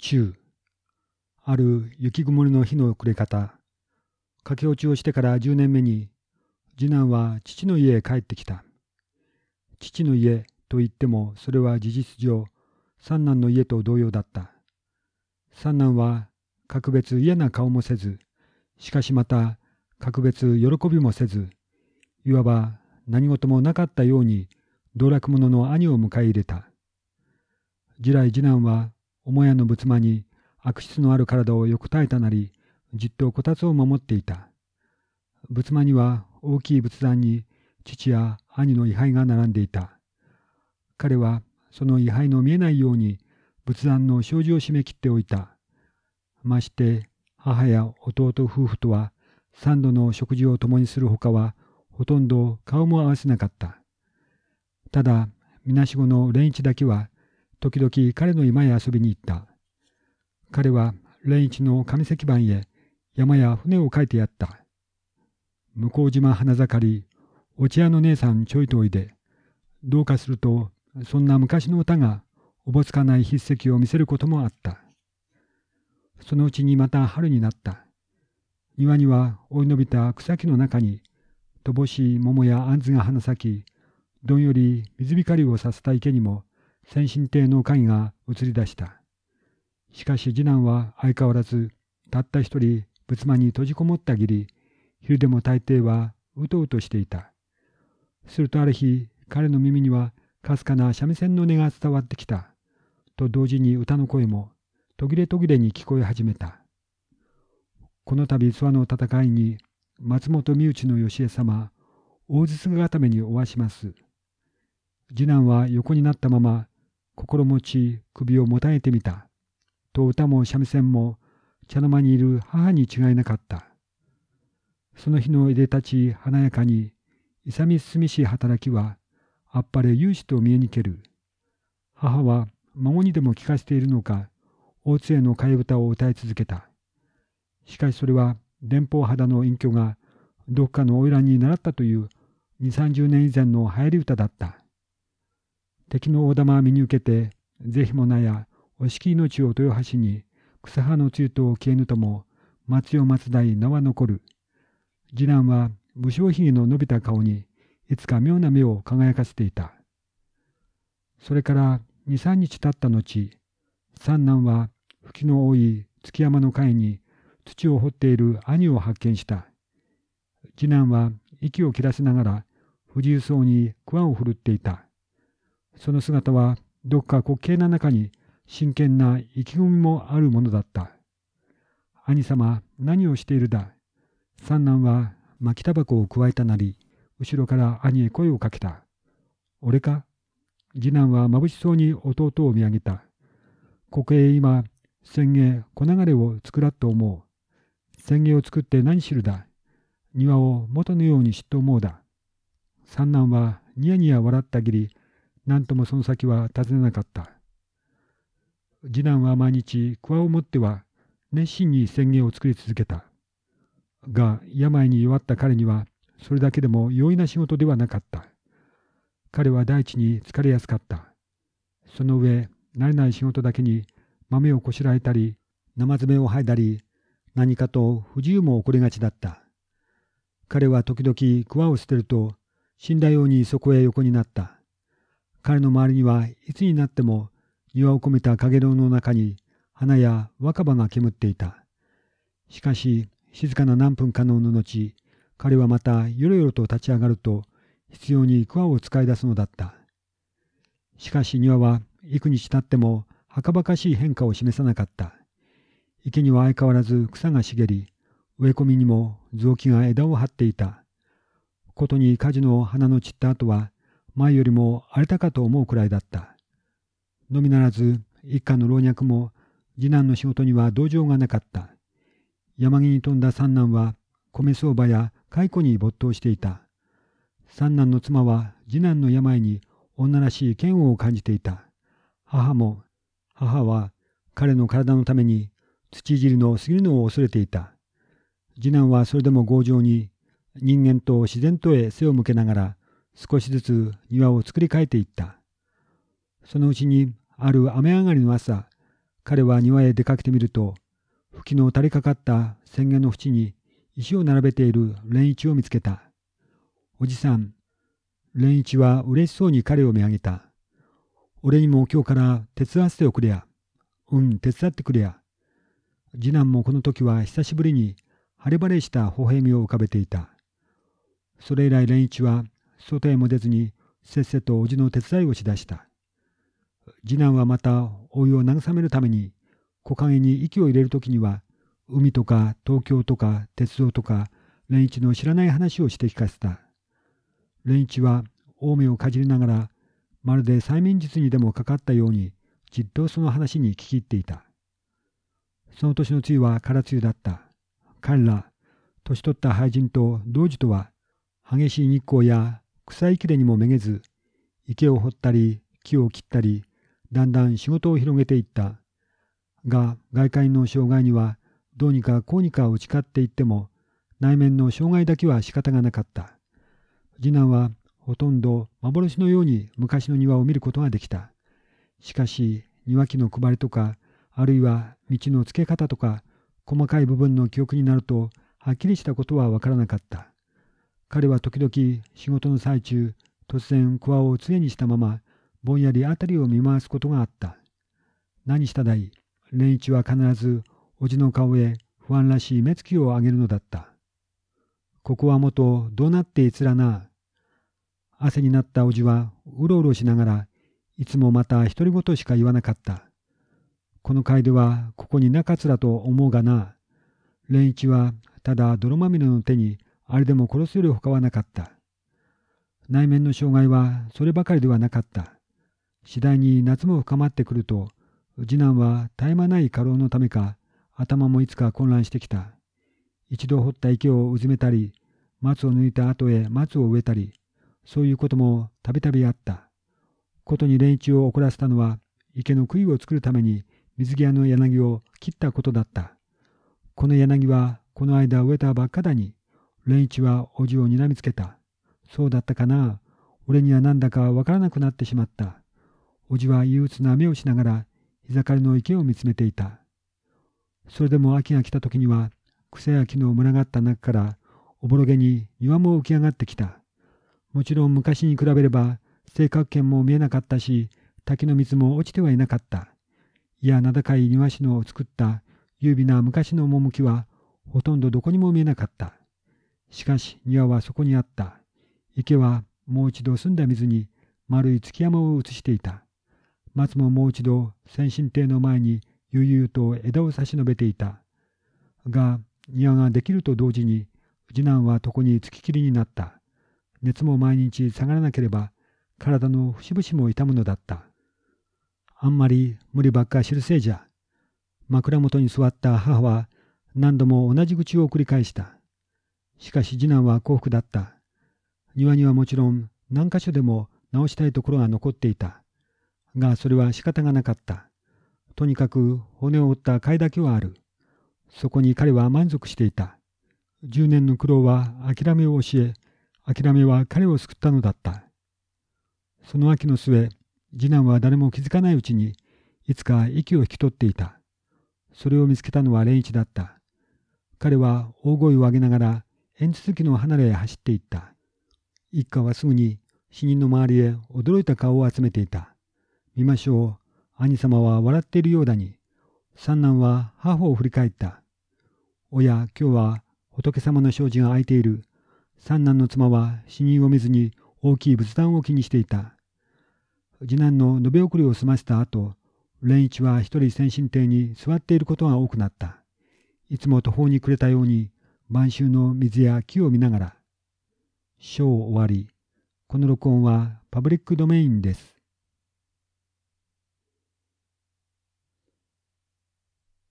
中ある雪曇りの日の暮れ方駆け落ちをしてから10年目に次男は父の家へ帰ってきた。父の家と言ってもそれは事実上三男の家と同様だった。三男は格別嫌な顔もせずしかしまた格別喜びもせずいわば何事もなかったように道楽者の兄を迎え入れた。次来次男は母屋の仏間に悪質のある体をよく耐えたなり、じっとこたつを守っていた。仏間には大きい仏壇に父や兄の位牌が並んでいた。彼はその位牌の見えないように仏壇の障子を締め切っておいた。まして母や弟夫婦とは三度の食事を共にするほかはほとんど顔も合わせなかった。ただ、みなしごの蓮一だけは時々彼の居間へ遊びに行った。彼は蓮一の上石番へ山や船を書いてやった。向島花盛り、お茶屋の姉さんちょいとおいで、どうかするとそんな昔の歌がおぼつかない筆跡を見せることもあった。そのうちにまた春になった。庭には追い伸びた草木の中に、乏しい桃や杏が花咲き、どんより水光をさせた池にも、先進亭の影が映り出した。しかし次男は相変わらず、たった一人仏間に閉じこもったぎり、昼でも大抵はうとうとしていた。するとある日、彼の耳にはかすかな三味線の音が伝わってきた。と同時に歌の声も途切れ途切れに聞こえ始めた。この度諏訪の戦いに松本身内の義江様、大筒固めにおわします。次男は横になったまま心持ち首をもたげてみた。と歌も三味線も茶の間にいる母に違いなかった。その日のいでたち華やかに勇み進みし働きはあっぱれ勇士と見えにける。母は孫にでも聞かせているのか大津への替え歌を歌い続けた。しかしそれは電報肌の隠居がどっかの花魁に習ったという二三十年以前の流行り歌だった。敵の大玉を見に受けて是非もなや惜しき命を豊橋に草葉の露と消えぬとも松代松代名は残る。次男は武将髭の伸びた顔にいつか妙な目を輝かせていた。それから二三日経った後、三男は吹きの多い月山の会に土を掘っている兄を発見した。次男は息を切らせながら不自由そうに桑を振るっていた。その姿はどっか滑稽な中に真剣な意気込みもあるものだった。兄様、何をしているだ。三男は巻きタバコをくわえたなり、後ろから兄へ声をかけた。俺か次男は眩しそうに弟を見上げた。ここへ今、宣言、小流れを作らっと思う。宣言を作って何しるだ。庭を元のようにしっと思うだ。三男はニヤニヤ笑ったぎり、何ともその先は尋ねなかった。次男は毎日桑を持っては熱心に宣言を作り続けた。が病に弱った彼にはそれだけでも容易な仕事ではなかった。彼は大地に疲れやすかった。その上、慣れない仕事だけに豆をこしらえたり、生詰めを剥いだり、何かと不自由も起こりがちだった。彼は時々桑を捨てると死んだようにそこへ横になった。彼の周りにはいつになっても庭を込めた陰炉の中に花や若葉が煙っていた。しかし、静かな何分かの後、彼はまたよろよろと立ち上がると、必要に桑を使い出すのだった。しかし庭は幾日経ってもはかばかしい変化を示さなかった。池には相変わらず草が茂り、植え込みにも雑木が枝を張っていた。ことに火事の花の散った後は、前よりも荒れたかと思うくらいだった。のみならず一家の老若も次男の仕事には同情がなかった。山木に飛んだ三男は米相場や蚕に没頭していた。三男の妻は次男の病に女らしい嫌悪を感じていた。母も、母は彼の体のために土いじりの過ぎるのを恐れていた。次男はそれでも強情に人間と自然とへ背を向けながら少しずつ庭を作り変えていった。そのうちにある雨上がりの朝、彼は庭へ出かけてみると、吹きの垂れかかった宣言の縁に石を並べている蓮一を見つけた。おじさん、蓮一は嬉しそうに彼を見上げた。俺にも今日から手伝わせておくれや。うん、手伝ってくれや。次男もこの時は久しぶりに晴れ晴れした微笑みを浮かべていた。それ以来蓮一は外へも出ずにせっせと叔父の手伝いをしだした。次男はまた老いを慰めるために木陰に息を入れる時には海とか東京とか鉄道とか蓮一の知らない話をして聞かせた。蓮一は青梅をかじりながらまるで催眠術にでもかかったようにじっとその話に聞き入っていた。その年の梅雨は空梅雨だった。彼ら、年取った俳人と同時とは、激しい日光や草いきれにもめげず、池を掘ったり、木を切ったり、だんだん仕事を広げていった。が、外界の障害には、どうにかこうにか打ち勝っていっても、内面の障害だけは仕方がなかった。次男はほとんど幻のように昔の庭を見ることができた。しかし、庭木の配りとか、あるいは道の付け方とか、細かい部分の記憶になると、はっきりしたことはわからなかった。彼は時々仕事の最中、突然クワを杖にしたまま、ぼんやり辺りを見回すことがあった。何しただい蓮一は必ず、おじの顔へ不安らしい目つきを上げるのだった。ここは元どうなっていつらな。汗になったおじはうろうろしながらいつもまた独り言しか言わなかった。この階ではここになかつらと思うがな。蓮一はただ泥まみれの手にあれでも殺すより他はなかった。内面の障害はそればかりではなかった。次第に夏も深まってくると、次男は絶え間ない過労のためか、頭もいつか混乱してきた。一度掘った池をうずめたり、松を抜いた後へ松を植えたり、そういうこともたびたびあった。ことに連中を怒らせたのは、池の杭を作るために水際の柳を切ったことだった。この柳はこの間植えたばっかだに、連一はおじを睨みつけた。そうだったかな。俺にはなんだかわからなくなってしまった。おじは憂鬱な目をしながら、膝刈りの池を見つめていた。それでも秋が来た時には、草や木の群がった中から、おぼろげに庭も浮き上がってきた。もちろん昔に比べれば、正確圏も見えなかったし、滝の水も落ちてはいなかった。いや、名高い庭師の作った優美な昔の趣は、ほとんどどこにも見えなかった。しかし庭はそこにあった。池はもう一度澄んだ水に丸い月山を映していた。松ももう一度先進亭の前に悠々と枝を差し伸べていた。が、庭ができると同時に、次男は床につききりになった。熱も毎日下がらなければ、体の節々も痛むのだった。あんまり無理ばっか知るせいじゃ。枕元に座った母は何度も同じ口を繰り返した。しかし次男は幸福だった。庭にはもちろん何箇所でも直したいところが残っていた。がそれは仕方がなかった。とにかく骨を折った貝だけはある。そこに彼は満足していた。10年の苦労は諦めを教え、諦めは彼を救ったのだった。その秋の末、次男は誰も気づかないうちに、いつか息を引き取っていた。それを見つけたのは蓮一だった。彼は大声を上げながら、縁続きの離れへ走っていった。一家はすぐに死人の周りへ驚いた顔を集めていた。見ましょう。兄様は笑っているようだに。三男は母を振り返った。おや、今日は仏様の障子が開いている。三男の妻は死人を見ずに大きい仏壇を気にしていた。次男の延べ送りを済ませた後、蓮一は一人先進邸に座っていることが多くなった。いつも途方に暮れたように、晩秋の水や木を見ながら。章終わり。この録音はパブリックドメインです。